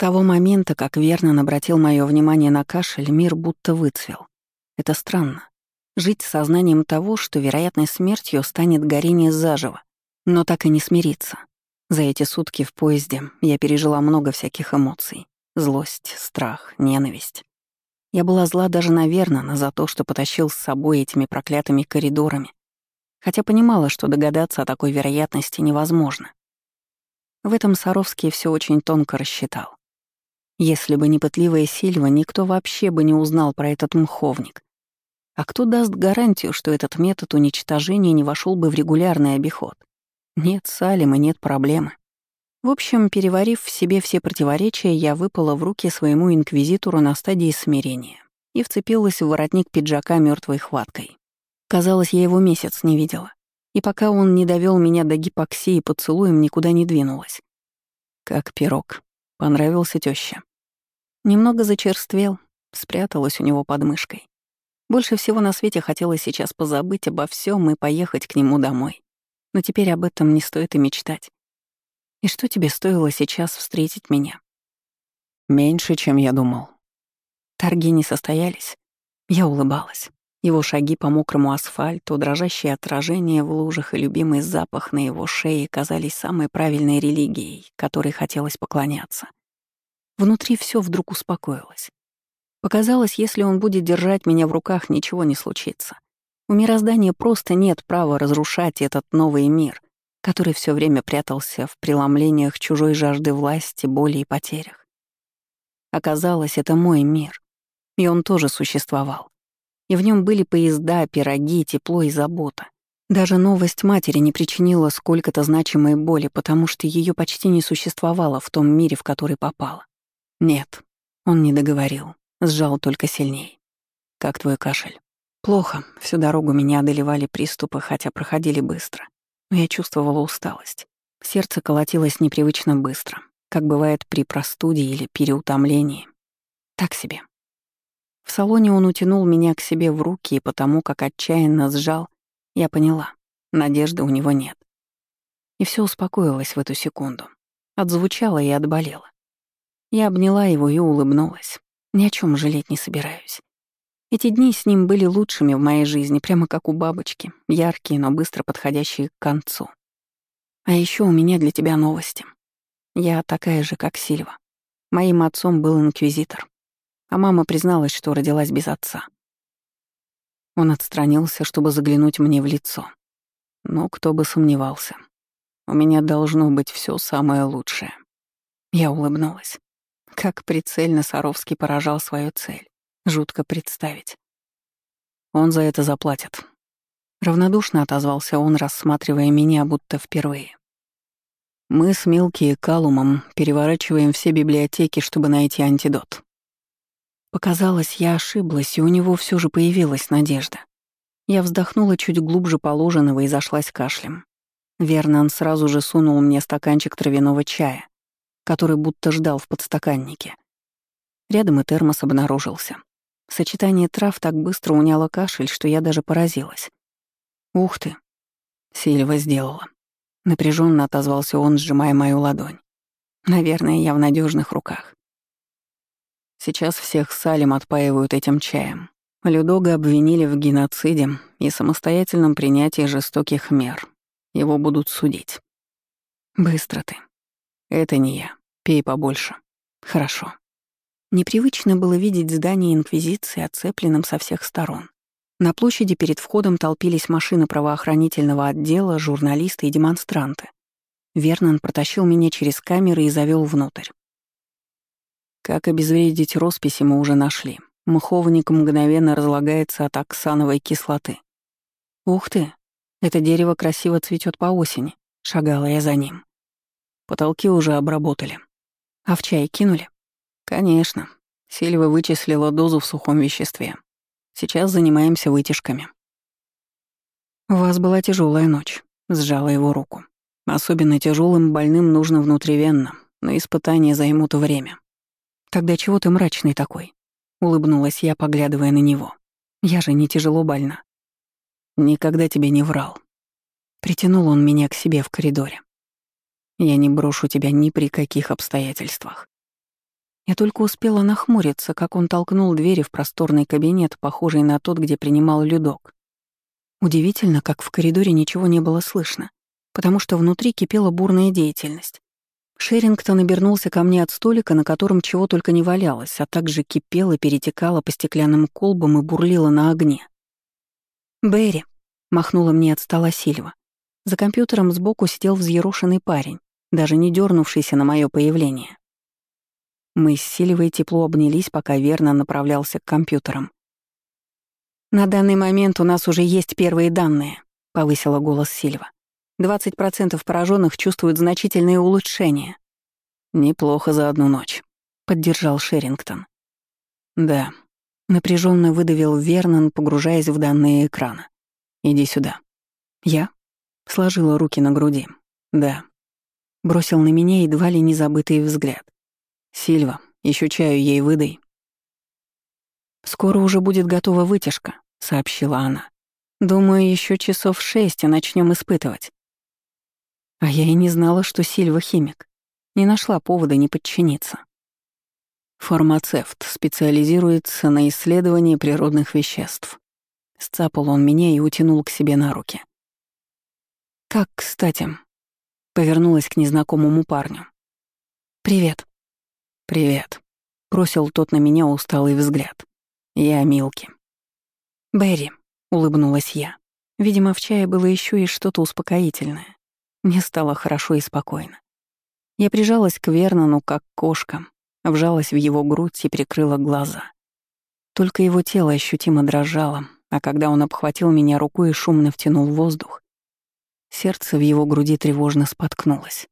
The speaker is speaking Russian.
того момента, как Вернон обратил мое внимание на кашель, мир будто выцвел. Это странно. Жить с сознанием того, что вероятной смертью станет горение заживо, но так и не смириться. За эти сутки в поезде я пережила много всяких эмоций. Злость, страх, ненависть. Я была зла даже на Вернона за то, что потащил с собой этими проклятыми коридорами, хотя понимала, что догадаться о такой вероятности невозможно. В этом Саровский все очень тонко рассчитал. Если бы не пытливая Сильва, никто вообще бы не узнал про этот мховник. А кто даст гарантию, что этот метод уничтожения не вошел бы в регулярный обиход? Нет Салима, нет проблемы. В общем, переварив в себе все противоречия, я выпала в руки своему инквизитору на стадии смирения и вцепилась в воротник пиджака мертвой хваткой. Казалось, я его месяц не видела. И пока он не довел меня до гипоксии поцелуем, никуда не двинулась. Как пирог. Понравился теща. Немного зачерствел, спряталась у него под мышкой. Больше всего на свете хотелось сейчас позабыть обо всем и поехать к нему домой. Но теперь об этом не стоит и мечтать. И что тебе стоило сейчас встретить меня? Меньше, чем я думал. Торги не состоялись. Я улыбалась. Его шаги по мокрому асфальту, дрожащие отражения в лужах и любимый запах на его шее казались самой правильной религией, которой хотелось поклоняться. Внутри все вдруг успокоилось. Показалось, если он будет держать меня в руках, ничего не случится. У мироздания просто нет права разрушать этот новый мир, который все время прятался в преломлениях чужой жажды власти, боли и потерях. Оказалось, это мой мир, и он тоже существовал. И в нем были поезда, пироги, тепло и забота. Даже новость матери не причинила сколько-то значимой боли, потому что ее почти не существовало в том мире, в который попала. Нет, он не договорил, сжал только сильней. Как твой кашель? Плохо, всю дорогу меня одолевали приступы, хотя проходили быстро но я чувствовала усталость. Сердце колотилось непривычно быстро, как бывает при простуде или переутомлении. Так себе. В салоне он утянул меня к себе в руки, и потому как отчаянно сжал, я поняла, надежды у него нет. И все успокоилось в эту секунду. Отзвучало и отболело. Я обняла его и улыбнулась. Ни о чем жалеть не собираюсь. Эти дни с ним были лучшими в моей жизни, прямо как у бабочки, яркие, но быстро подходящие к концу. А еще у меня для тебя новости. Я такая же, как Сильва. Моим отцом был инквизитор, а мама призналась, что родилась без отца. Он отстранился, чтобы заглянуть мне в лицо. Но кто бы сомневался. У меня должно быть все самое лучшее. Я улыбнулась. Как прицельно Саровский поражал свою цель. Жутко представить. Он за это заплатит. Равнодушно отозвался он, рассматривая меня будто впервые. Мы с Милки и Калумом переворачиваем все библиотеки, чтобы найти антидот. Показалось, я ошиблась, и у него все же появилась надежда. Я вздохнула чуть глубже положенного и зашлась кашлем. Вернан сразу же сунул мне стаканчик травяного чая, который будто ждал в подстаканнике. Рядом и термос обнаружился. Сочетание трав так быстро уняло кашель, что я даже поразилась. «Ух ты!» — Сильва сделала. Напряженно отозвался он, сжимая мою ладонь. «Наверное, я в надежных руках». Сейчас всех Салим отпаивают этим чаем. Людога обвинили в геноциде и самостоятельном принятии жестоких мер. Его будут судить. Быстро ты. Это не я. Пей побольше. Хорошо. Непривычно было видеть здание Инквизиции оцепленным со всех сторон. На площади перед входом толпились машины правоохранительного отдела, журналисты и демонстранты. Вернон протащил меня через камеры и завел внутрь. Как обезвредить росписи мы уже нашли. Мховник мгновенно разлагается от оксановой кислоты. «Ух ты! Это дерево красиво цветет по осени», — шагала я за ним. Потолки уже обработали. А в чай кинули? Конечно. Сильва вычислила дозу в сухом веществе. Сейчас занимаемся вытяжками. У вас была тяжелая ночь, сжала его руку. Особенно тяжелым больным нужно внутривенно, но испытания займут время. Тогда чего ты мрачный такой? Улыбнулась я, поглядывая на него. Я же не тяжело больна. Никогда тебе не врал. Притянул он меня к себе в коридоре. Я не брошу тебя ни при каких обстоятельствах. Я только успела нахмуриться, как он толкнул двери в просторный кабинет, похожий на тот, где принимал Людок. Удивительно, как в коридоре ничего не было слышно, потому что внутри кипела бурная деятельность. Шерингтон обернулся ко мне от столика, на котором чего только не валялось, а также кипело, перетекало по стеклянным колбам и бурлило на огне. «Берри», — махнула мне от стола Сильва. За компьютером сбоку сидел взъерошенный парень, даже не дернувшийся на мое появление. Мы с Сильвой тепло обнялись, пока верно направлялся к компьютерам. «На данный момент у нас уже есть первые данные», — повысила голос Сильва. «20% пораженных чувствуют значительные улучшения». «Неплохо за одну ночь», — поддержал Шерингтон. «Да», — напряженно выдавил Вернон, погружаясь в данные экрана. «Иди сюда». «Я?» — сложила руки на груди. «Да». Бросил на меня едва ли незабытый взгляд. «Сильва, еще чаю ей выдай». «Скоро уже будет готова вытяжка», — сообщила она. «Думаю, еще часов шесть и начнем испытывать». А я и не знала, что Сильва химик. Не нашла повода не подчиниться. Фармацевт специализируется на исследовании природных веществ. Сцапал он меня и утянул к себе на руки. «Как, кстати?» — повернулась к незнакомому парню. «Привет», «Привет», — бросил тот на меня усталый взгляд. «Я Милки». «Берри», — улыбнулась я. Видимо, в чае было еще и что-то успокоительное. Мне стало хорошо и спокойно. Я прижалась к Вернону, как кошка, вжалась в его грудь и прикрыла глаза. Только его тело ощутимо дрожало, а когда он обхватил меня рукой и шумно втянул воздух, сердце в его груди тревожно споткнулось.